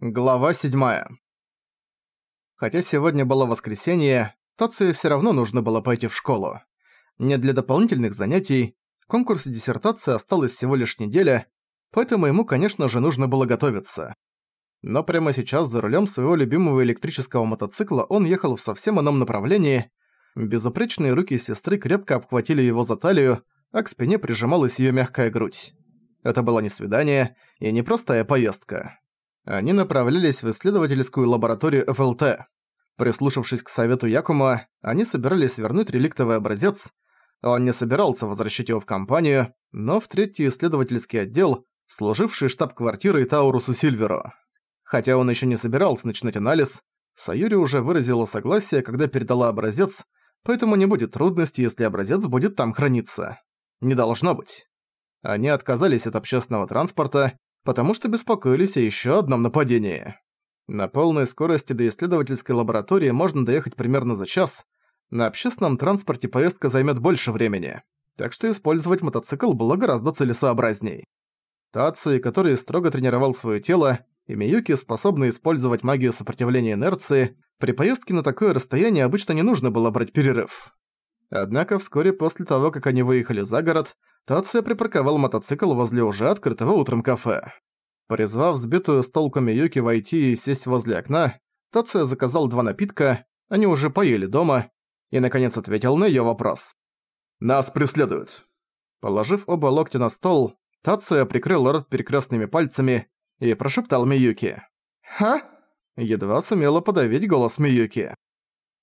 Глава 7. Хотя сегодня было воскресенье, Тацию всё равно нужно было пойти в школу. Не для дополнительных занятий, в конкурсе диссертации осталась всего лишь неделя, поэтому ему, конечно же, нужно было готовиться. Но прямо сейчас за рулём своего любимого электрического мотоцикла он ехал в совсем ином направлении. Безупречные руки сестры крепко обхватили его за талию, а к спине прижималась её мягкая грудь. Это было не свидание и не простая поездка. Они направлялись в исследовательскую лабораторию ФЛТ. Прислушавшись к совету Якума, они собирались вернуть реликтовый образец. Он не собирался возвращать его в компанию, но в третий исследовательский отдел, служивший штаб-квартирой Таурусу Сильверу. Хотя он еще не собирался начинать анализ, Саюри уже выразила согласие, когда передала образец, поэтому не будет трудностей, если образец будет там храниться. Не должно быть. Они отказались от общественного транспорта потому что беспокоились о ещё одном нападении. На полной скорости до исследовательской лаборатории можно доехать примерно за час, на общественном транспорте поездка займет больше времени, так что использовать мотоцикл было гораздо целесообразней. Тацуи, который строго тренировал своё тело, и Миюки, способный использовать магию сопротивления инерции, при поездке на такое расстояние обычно не нужно было брать перерыв. Однако вскоре после того, как они выехали за город, Тация припарковал мотоцикл возле уже открытого утром кафе. Призвав сбитую с толку Миюки войти и сесть возле окна, Тация заказал два напитка, они уже поели дома, и наконец ответил на её вопрос. «Нас преследуют». Положив оба локтя на стол, Тация прикрыл рот перекрёстными пальцами и прошептал Миюки. «Ха?» Едва сумела подавить голос Миюки.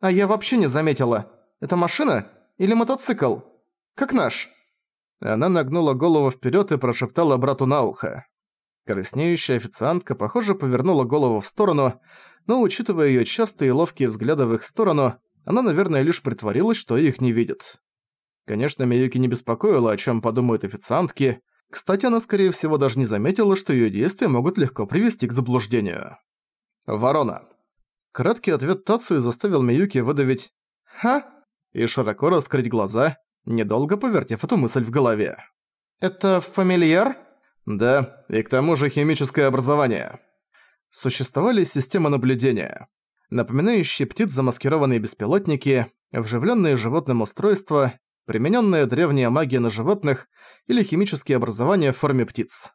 «А я вообще не заметила. Это машина или мотоцикл? Как наш?» Она нагнула голову вперед и прошептала брату на ухо. Краснеющая официантка, похоже, повернула голову в сторону, но, учитывая ее частые и ловкие взгляды в их сторону, она, наверное, лишь притворилась, что их не видит. Конечно, Миюки не беспокоила, о чем подумают официантки. Кстати, она, скорее всего, даже не заметила, что ее действия могут легко привести к заблуждению. «Ворона». Краткий ответ Тацуи заставил Миюки выдавить «Ха?» И широко раскрыть глаза, недолго повертев эту мысль в голове. «Это фамильяр?» «Да, и к тому же химическое образование». Существовали системы наблюдения, напоминающие птиц замаскированные беспилотники, вживленные животным устройства, примененная древняя магия на животных или химические образования в форме птиц.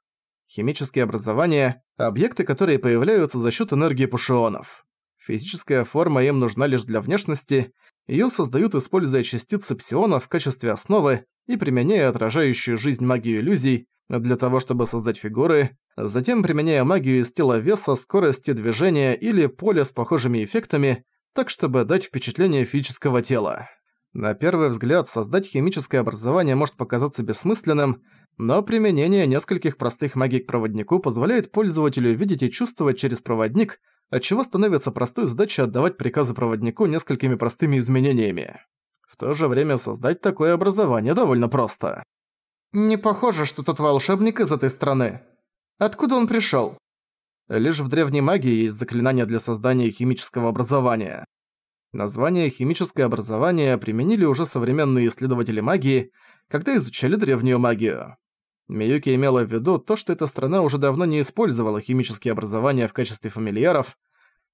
Химические образования – объекты, которые появляются за счет энергии пушионов. Физическая форма им нужна лишь для внешности, Её создают, используя частицы псиона в качестве основы и применяя отражающую жизнь магию иллюзий для того, чтобы создать фигуры, затем применяя магию из тела веса, скорости движения или поля с похожими эффектами, так чтобы дать впечатление физического тела. На первый взгляд, создать химическое образование может показаться бессмысленным, но применение нескольких простых магий к проводнику позволяет пользователю видеть и чувствовать через проводник, отчего становится простой задачей отдавать приказы проводнику несколькими простыми изменениями. В то же время создать такое образование довольно просто. «Не похоже, что тот волшебник из этой страны. Откуда он пришёл?» Лишь в древней магии есть заклинание для создания химического образования. Название «химическое образование» применили уже современные исследователи магии, когда изучали древнюю магию. Миюки имела в виду то, что эта страна уже давно не использовала химические образования в качестве фамильяров.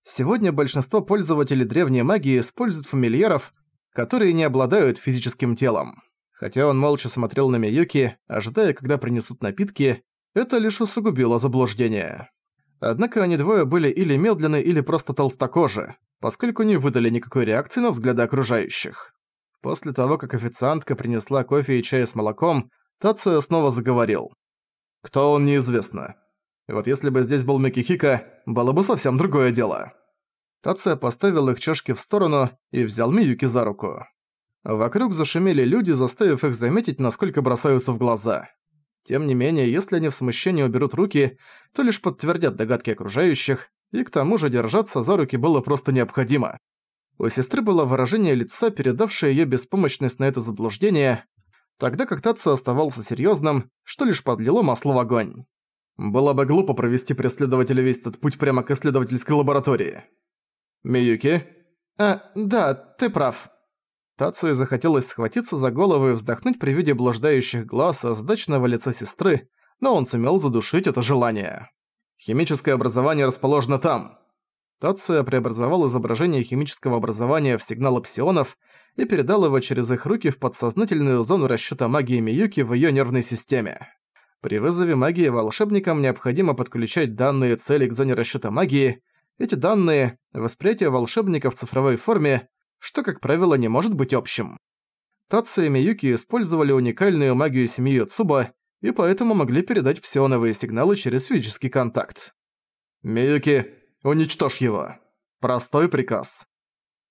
Сегодня большинство пользователей древней магии используют фамильяров, которые не обладают физическим телом. Хотя он молча смотрел на Миюки, ожидая, когда принесут напитки, это лишь усугубило заблуждение. Однако они двое были или медленны, или просто толстокожи, поскольку не выдали никакой реакции на взгляды окружающих. После того, как официантка принесла кофе и чай с молоком, Тацуя снова заговорил. «Кто он, неизвестно. Вот если бы здесь был Микихика, было бы совсем другое дело». Тацуя поставил их чашки в сторону и взял Миюки за руку. Вокруг зашумели люди, заставив их заметить, насколько бросаются в глаза. Тем не менее, если они в смущении уберут руки, то лишь подтвердят догадки окружающих, и к тому же держаться за руки было просто необходимо. У сестры было выражение лица, передавшее её беспомощность на это заблуждение, тогда как Тацу оставался серьёзным, что лишь подлило масло в огонь. Было бы глупо провести преследователя весь этот путь прямо к исследовательской лаборатории. Миюки? А, да, ты прав. Тацуе захотелось схватиться за голову и вздохнуть при виде блуждающих глаз и сдачного лица сестры, но он сумел задушить это желание. Химическое образование расположено там. Тацуя преобразовал изображение химического образования в сигналы псионов и передал его через их руки в подсознательную зону расчёта магии Миюки в её нервной системе. При вызове магии волшебникам необходимо подключать данные цели к зоне расчёта магии. Эти данные – восприятие волшебника в цифровой форме, что, как правило, не может быть общим. Тацу и Миюки использовали уникальную магию семьи Цуба и поэтому могли передать псионовые сигналы через физический контакт. «Миюки, уничтожь его!» Простой приказ.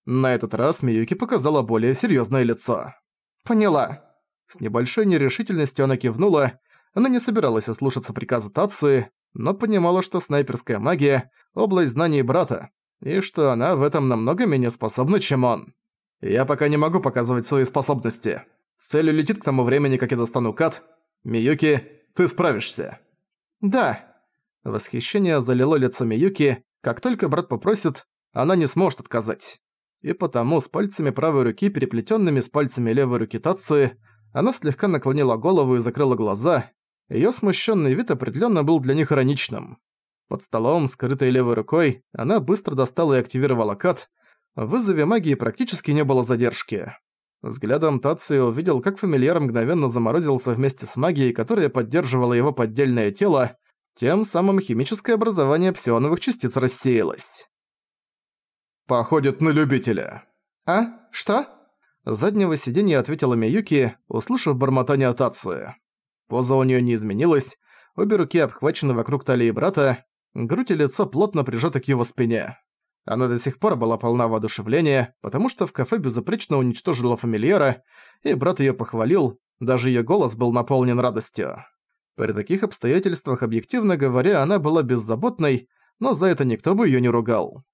На этот раз Миюки показала более серьёзное лицо. «Поняла». С небольшой нерешительностью она кивнула, она не собиралась ослушаться приказа Тацуи, но понимала, что снайперская магия – область знаний брата, и что она в этом намного менее способна, чем он. Я пока не могу показывать свои способности. Цель улетит к тому времени, как я достану кат. Миюки, ты справишься. Да. Восхищение залило лицо Миюки. Как только брат попросит, она не сможет отказать и потому с пальцами правой руки, переплетенными с пальцами левой руки Тацуи, она слегка наклонила голову и закрыла глаза. Её смущенный вид определенно был для них ироничным. Под столом, скрытой левой рукой, она быстро достала и активировала кат. В вызове магии практически не было задержки. Взглядом Тацуи увидел, как фамильяр мгновенно заморозился вместе с магией, которая поддерживала его поддельное тело, тем самым химическое образование псионовых частиц рассеялось. «Походит на любителя». «А? Что?» С заднего сиденья ответила Миюки, услышав бормотание Тацуи. Поза у неё не изменилась, обе руки обхвачены вокруг талии брата, грудь и лицо плотно прижаты к его спине. Она до сих пор была полна воодушевления, потому что в кафе безупречно уничтожила фамильяра, и брат её похвалил, даже её голос был наполнен радостью. При таких обстоятельствах, объективно говоря, она была беззаботной, но за это никто бы её не ругал.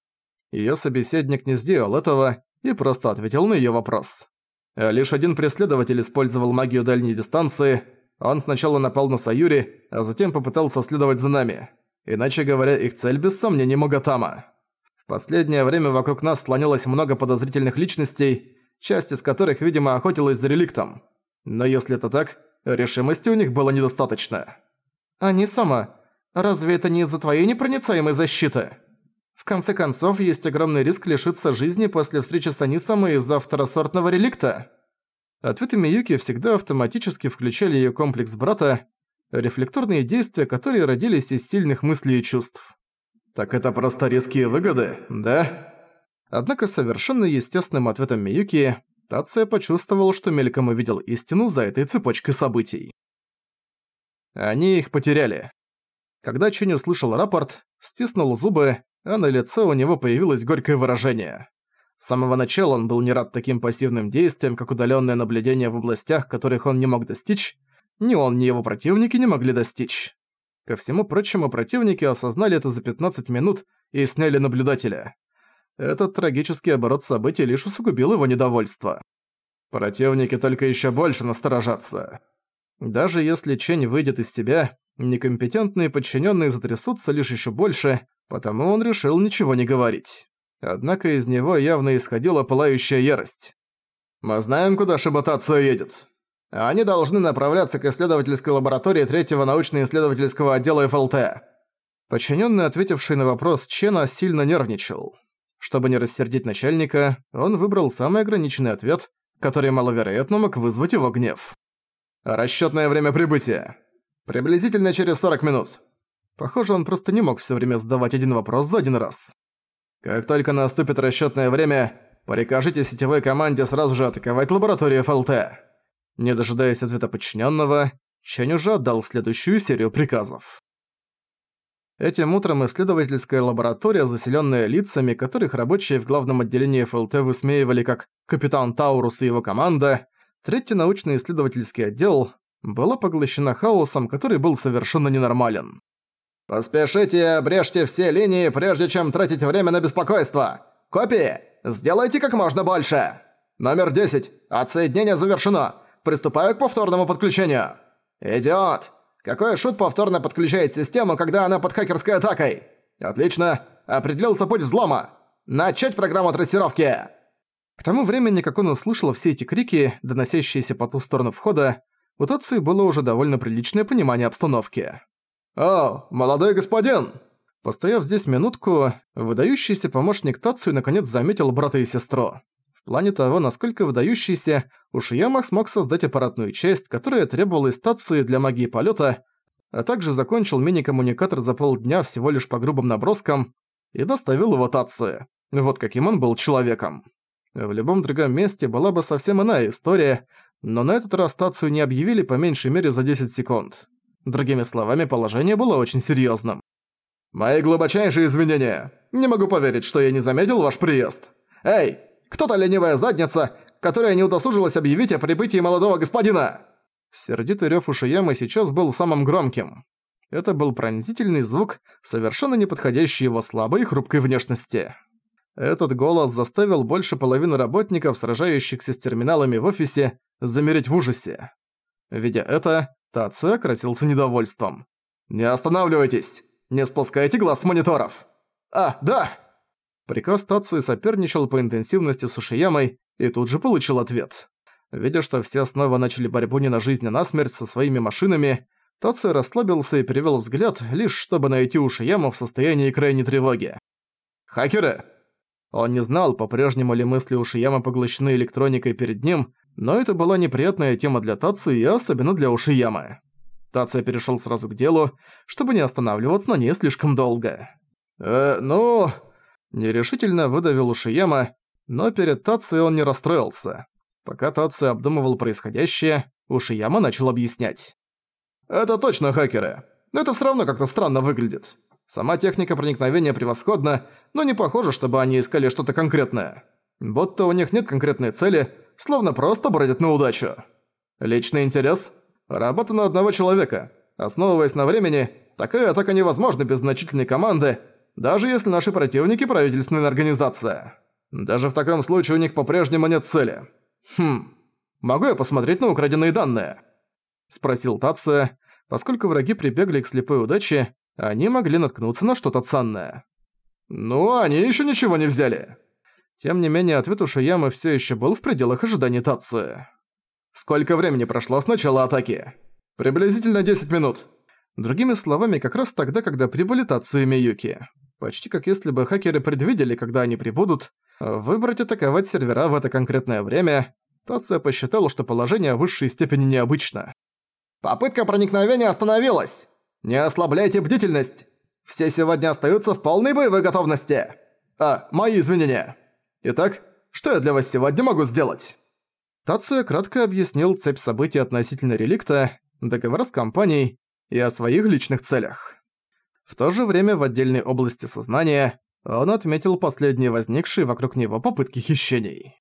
Её собеседник не сделал этого и просто ответил на её вопрос. Лишь один преследователь использовал магию дальней дистанции. Он сначала напал на Саюри, а затем попытался следовать за нами. Иначе говоря, их цель без сомнения Могатама. В последнее время вокруг нас слонялось много подозрительных личностей, часть из которых, видимо, охотилась за реликтом. Но если это так, решимости у них было недостаточно. «Они сама. Разве это не из-за твоей непроницаемой защиты?» В конце концов, есть огромный риск лишиться жизни после встречи с Анисом из-за второсортного реликта. Ответы Миюки всегда автоматически включали её комплекс брата, рефлекторные действия, которые родились из сильных мыслей и чувств. «Так это просто риски выгоды, да?» Однако совершенно естественным ответом Миюки Тация почувствовал, что мельком увидел истину за этой цепочкой событий. Они их потеряли. Когда Чень услышал рапорт, стиснул зубы а на лице у него появилось горькое выражение. С самого начала он был не рад таким пассивным действиям, как удалённое наблюдение в областях, которых он не мог достичь, ни он, ни его противники не могли достичь. Ко всему прочему, противники осознали это за 15 минут и сняли наблюдателя. Этот трагический оборот событий лишь усугубил его недовольство. Противники только ещё больше насторожатся. Даже если Чень выйдет из себя, некомпетентные подчиненные затрясутся лишь ещё больше, потому он решил ничего не говорить. Однако из него явно исходила пылающая ярость. «Мы знаем, куда Шибатацуя едет. Они должны направляться к исследовательской лаборатории третьего научно-исследовательского отдела ФЛТ». Подчиненный, ответивший на вопрос Чена, сильно нервничал. Чтобы не рассердить начальника, он выбрал самый ограниченный ответ, который маловероятно мог вызвать его гнев. «Расчётное время прибытия. Приблизительно через 40 минут. Похоже, он просто не мог всё время задавать один вопрос за один раз. Как только наступит расчётное время, прикажите сетевой команде сразу же атаковать лабораторию ФЛТ. Не дожидаясь ответа подчинённого, Чэнь уже отдал следующую серию приказов. Этим утром исследовательская лаборатория, заселенная лицами, которых рабочие в главном отделении ФЛТ высмеивали как «Капитан Таурус и его команда», третий научно-исследовательский отдел, была поглощена хаосом, который был совершенно ненормален. «Поспешите, обрежьте все линии, прежде чем тратить время на беспокойство! Копии! Сделайте как можно больше! Номер 10. Отсоединение завершено! Приступаю к повторному подключению!» «Идиот! Какой шут повторно подключает систему, когда она под хакерской атакой?» «Отлично! Определился путь взлома! Начать программу трассировки!» К тому времени, как он услышал все эти крики, доносящиеся по ту сторону входа, у Тацию было уже довольно приличное понимание обстановки. «О, молодой господин!» Постояв здесь минутку, выдающийся помощник Тацию наконец заметил брата и сестру. В плане того, насколько выдающийся, Ушияма смог создать аппаратную часть, которая требовалась Тацию для магии полета, а также закончил мини-коммуникатор за полдня всего лишь по грубым наброскам и доставил его Тацию. Вот каким он был человеком. В любом другом месте была бы совсем иная история, но на этот раз Тацию не объявили по меньшей мере за 10 секунд. Другими словами, положение было очень серьёзным. «Мои глубочайшие извинения. Не могу поверить, что я не заметил ваш приезд. Эй, кто-то ленивая задница, которая не удосужилась объявить о прибытии молодого господина!» Сердитый рёв Ушиямы сейчас был самым громким. Это был пронзительный звук, совершенно не подходящий его слабой и хрупкой внешности. Этот голос заставил больше половины работников, сражающихся с терминалами в офисе, замереть в ужасе. Видя это, Тацуя красился недовольством. «Не останавливайтесь! Не спускайте глаз с мониторов!» «А, да!» Приказ Тацуи соперничал по интенсивности с Ушиямой и тут же получил ответ. Видя, что все снова начали борьбу не на жизнь, а на смерть со своими машинами, Тацуя расслабился и перевел взгляд, лишь чтобы найти Ушияму в состоянии крайней тревоги. «Хакеры!» Он не знал, по-прежнему ли мысли Ушияма поглощены электроникой перед ним, но это была неприятная тема для Тацу и особенно для Ушиямы. Тация перешёл сразу к делу, чтобы не останавливаться на ней слишком долго. «Э, ну...» Нерешительно выдавил Ушияма, но перед Тацией он не расстроился. Пока Тацию обдумывал происходящее, Ушияма начал объяснять. «Это точно хакеры. Но это всё равно как-то странно выглядит. Сама техника проникновения превосходна, но не похоже, чтобы они искали что-то конкретное. Будто у них нет конкретной цели, словно просто бродят на удачу. Личный интерес? Работа на одного человека. Основываясь на времени, такая атака невозможна без значительной команды, даже если наши противники правительственная организация. Даже в таком случае у них по-прежнему нет цели. Хм, могу я посмотреть на украденные данные? Спросил Тация, поскольку враги прибегли к слепой удаче, они могли наткнуться на что-то ценное. «Ну, они еще ничего не взяли!» Тем не менее, ответ у Шиямы всё ещё был в пределах ожиданий Тации. «Сколько времени прошло с начала атаки?» «Приблизительно 10 минут». Другими словами, как раз тогда, когда прибыли Тацию и Миюки. Почти как если бы хакеры предвидели, когда они прибудут, выбрать атаковать сервера в это конкретное время, Тация посчитала, что положение в высшей степени необычно. «Попытка проникновения остановилась!» Не ослабляйте бдительность! Все сегодня остаются в полной боевой готовности! А, мои извинения! Итак, что я для вас сегодня могу сделать?» Тацуя кратко объяснил цепь событий относительно реликта, договора с компанией и о своих личных целях. В то же время в отдельной области сознания он отметил последние возникшие вокруг него попытки хищений.